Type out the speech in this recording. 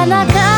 花が